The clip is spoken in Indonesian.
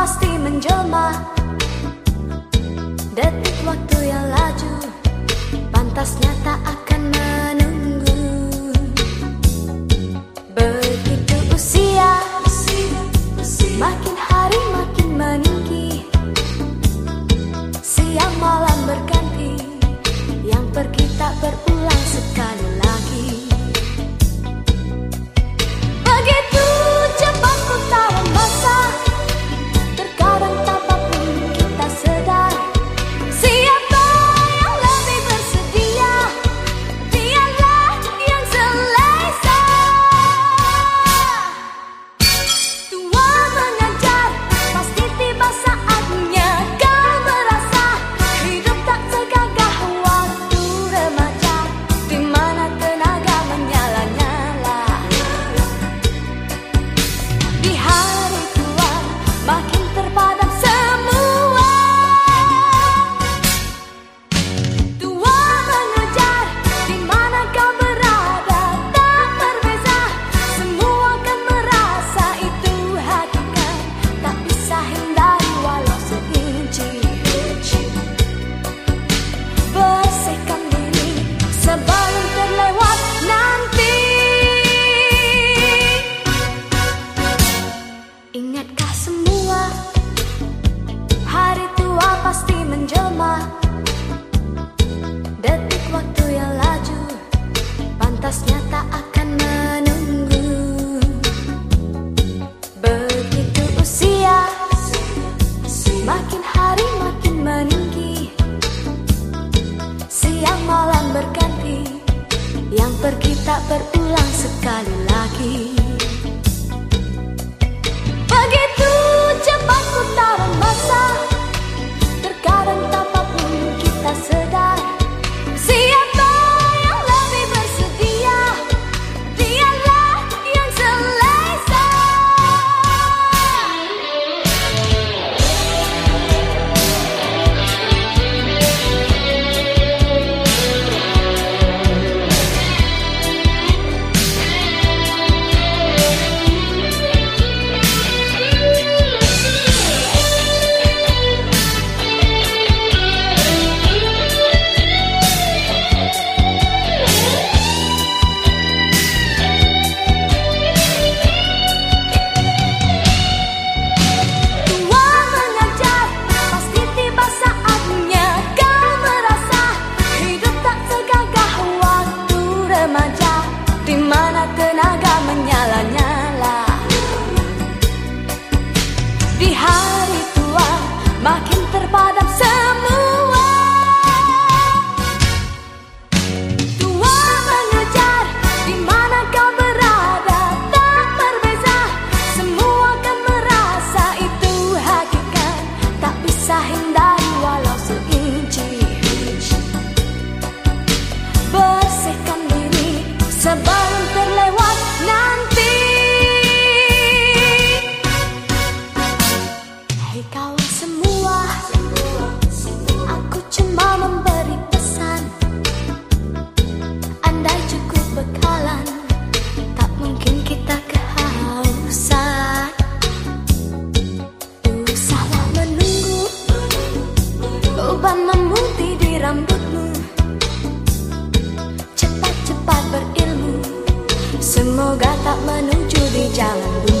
pasti menjelma. Detik waktu yang laju Pantasnya tak akan berulang sekali lagi. di mana kenal tak menuju di jalan bunyi